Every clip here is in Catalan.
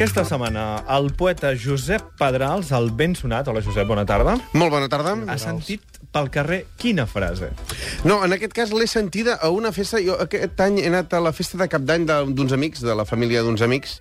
Aquesta setmana, el poeta Josep Pedrals, el ben sonat, hola Josep, bona tarda, Molt bona tarda. ha sentit pel carrer quina frase? No, en aquest cas l'he sentida a una festa... Jo aquest any he anat a la festa de cap d'any d'uns amics, de la família d'uns amics,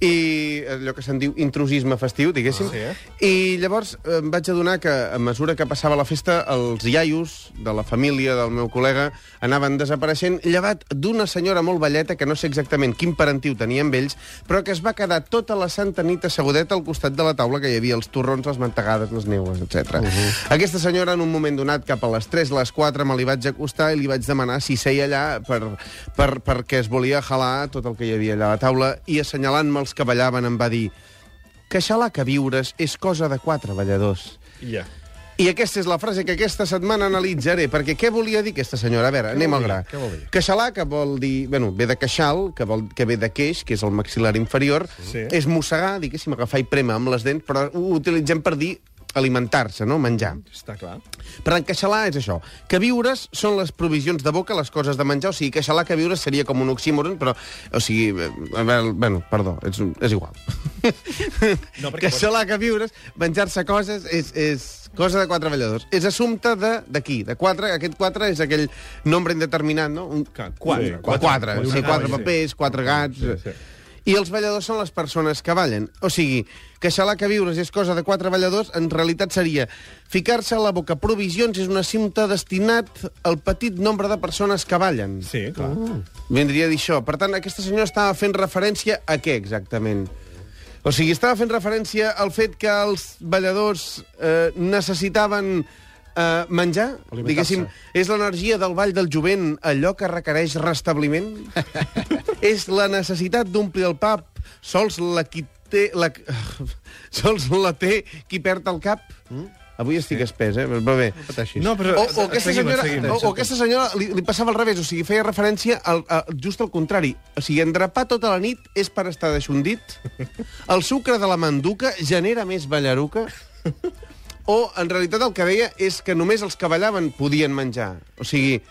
i allò que se'n diu intrusisme festiu, diguéssim. Ah, sí, eh? I llavors eh, em vaig adonar que, a mesura que passava la festa, els iaios de la família del meu col·lega anaven desapareixent, llevat d'una senyora molt velleta, que no sé exactament quin parentiu tenia amb ells, però que es va quedar tota la santa nit assegudeta al costat de la taula que hi havia els torrons, les mantegades, les neues, etc. Uh -huh. Aquesta senyora, en un moment donat, cap a les 3, les 4, me li vaig acostar i li vaig demanar si seia allà per, per, perquè es volia jalar tot el que hi havia allà a la taula i assenyalant-me els que ballaven em va dir queixalar que viures és cosa de quatre balladors. Ja. I aquesta és la frase que aquesta setmana analitzaré, perquè què volia dir aquesta senyora? A veure, anem vol al gra. Què vol dir? Queixalar, que vol dir... Bueno, ve de queixal, que, vol, que ve de queix, que és el maxil·lar inferior. Sí. És mossegar, diguéssim, agafar i prémer amb les dents, però ho utilitzem per dir alimentar-se, no? Menjar. Està clar. Per tant, queixalar és això. Que viures són les provisions de boca, les coses de menjar. O sigui, queixalar que viures seria com un oxímoron, però... O sigui, eh, veure, bueno, perdó, és, és igual. No, queixalar que viures, menjar-se coses, és, és cosa de quatre balladors. És assumpte de d'aquí, de quatre. Aquest quatre és aquell nombre indeterminat, no? Un, Que- quatre. Sí, quatre, quatre, Quatre. sí, quatre Sí. papers, quatre gats... Sí, sí. I els balladors són les persones que ballen. O sigui, queixalar que viures és cosa de quatre balladors, en realitat seria ficar-se a la boca provisions és un assumpte destinat al petit nombre de persones que ballen. Sí, clar. Vindria a dir això. Per tant, aquesta senyora estava fent referència a què exactament? O sigui, estava fent referència al fet que els balladors eh, necessitaven eh, menjar? Diguéssim, és l'energia del ball del jovent allò que requereix restabliment? és la necessitat d'omplir el pap sols la qui té... La, sols la té qui perd el cap? Mm? Avui estic sí. espès, eh? Però bé. No, però... O, o, aquesta seguim, senyora, seguim. o, o aquesta senyora li, li passava al revés, o sigui, feia referència al, a, just al contrari. O sigui, endrapar tota la nit és per estar deixondit, el sucre de la manduca genera més ballaruca, o, en realitat, el que deia és que només els que ballaven podien menjar. O sigui,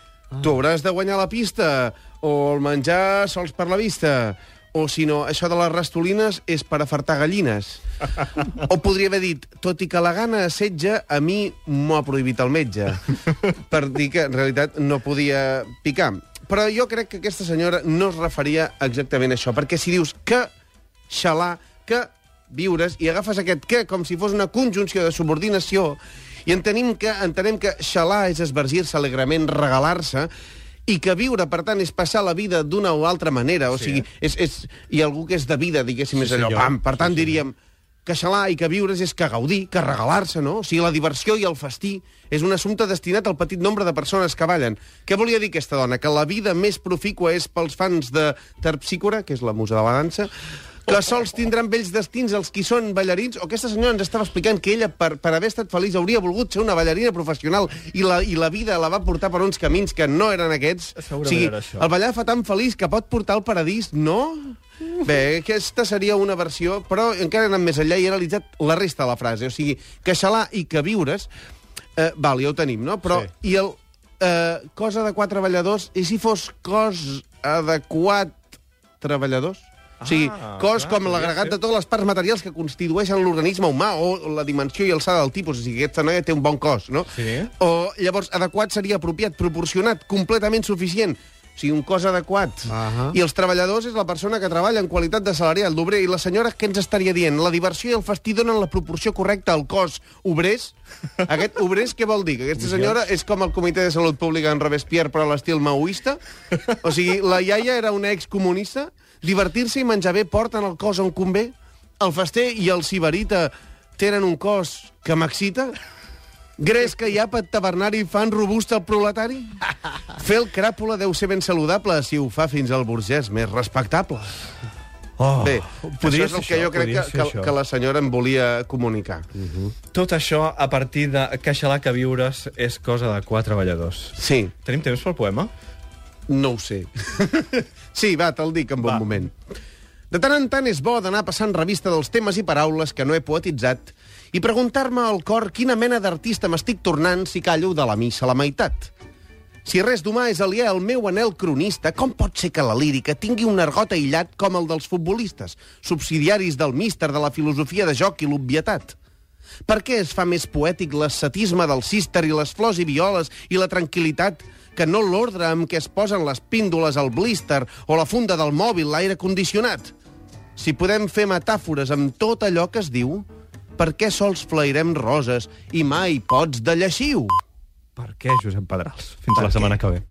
tu hauràs de guanyar la pista, o el menjar sols per la vista, o, si no, això de les rastolines és per afartar gallines. O podria haver dit, tot i que la gana assetja, a mi m'ho ha prohibit el metge. Per dir que, en realitat, no podia picar. Però jo crec que aquesta senyora no es referia exactament a això, perquè si dius que xalar, que viures, i agafes aquest que com si fos una conjunció de subordinació, i entenem que, entenem que xalar és esvergir-se alegrement, regalar-se, i que viure, per tant, és passar la vida d'una o altra manera. O Sí. sigui, és, és, hi ha algú que és de vida, diguéssim, Sí, és allò, pam. Per tant, diríem que xalar i que viures és que gaudir, que regalar-se, no? O sigui, la diversió i el festí és un assumpte destinat al petit nombre de persones que ballen. Què volia dir aquesta dona? Que la vida més profícua és pels fans de Terpsícora, que és la musa de la dansa, que sols tindran vells destins els qui són ballarins, o aquesta senyora ens estava explicant que ella, per, per haver estat feliç, hauria volgut ser una ballarina professional i la, i la vida la va portar per uns camins que no eren aquests. Segurament o sigui, era això. el ballar fa tan feliç que pot portar al paradís, no? Bé, aquesta seria una versió, però encara he anat més enllà i he analitzat la resta de la frase. O sigui, que xalar i que viures, eh, val, ja ho tenim, no? Però, Sí. i el eh, cosa de quatre balladors, i si fos cos de quatre treballadors? O sigui, Ah, cos clar, com l'agregat de totes les parts materials que constitueixen l'organisme humà o la dimensió i alçada del tipus. O sigui, aquesta noia té un bon cos, no? Sí. O, llavors, adequat seria apropiat, proporcionat, completament suficient. O sigui, un cos adequat. Ahà. I els treballadors és la persona que treballa en qualitat de salariat, l'obrer. I la senyora què ens estaria dient? La diversió i el festí donen la proporció correcta al cos obrers? Aquest obrers què vol dir? Que aquesta senyora és com el Comitè de Salut Pública en Robespierre, però a l'estil maoista? O sigui, la iaia era una excomunista? Divertir-se i menjar bé porten el cos on convé? El fester i el sibarita tenen un cos que m'excita? Gres que hi ha per tavernari fan robust el proletari? Fer el cràpula deu ser ben saludable si ho fa fins al burgès més respectable. Oh, Bé, podria això és el ser que això, jo crec que, que, això. que la senyora em volia comunicar. Tot això a partir de queixalar que viures és cosa de quatre balladors. Sí, Tenim temps pel poema? No ho sé. sí, va, te'l dic en bon Va. moment. De tant en tant és bo d'anar passant revista dels temes i paraules que no he poetitzat i preguntar-me al cor quina mena d'artista m'estic tornant si callo de la missa a la meitat. Si res d'humà és aliè al meu anel cronista, com pot ser que la lírica tingui un argot aïllat com el dels futbolistes, subsidiaris del míster de la filosofia de joc i l'obvietat? Per què es fa més poètic l'ascetisme del císter i les flors i violes i la tranquil·litat que no l'ordre amb què es posen les píndoles al blister o la funda del mòbil, l'aire condicionat? Si podem fer metàfores amb tot allò que es diu, per què sols flairem roses i mai pots de lleixiu? Per què, Josep Pedrals? Fins Per la què? setmana que ve.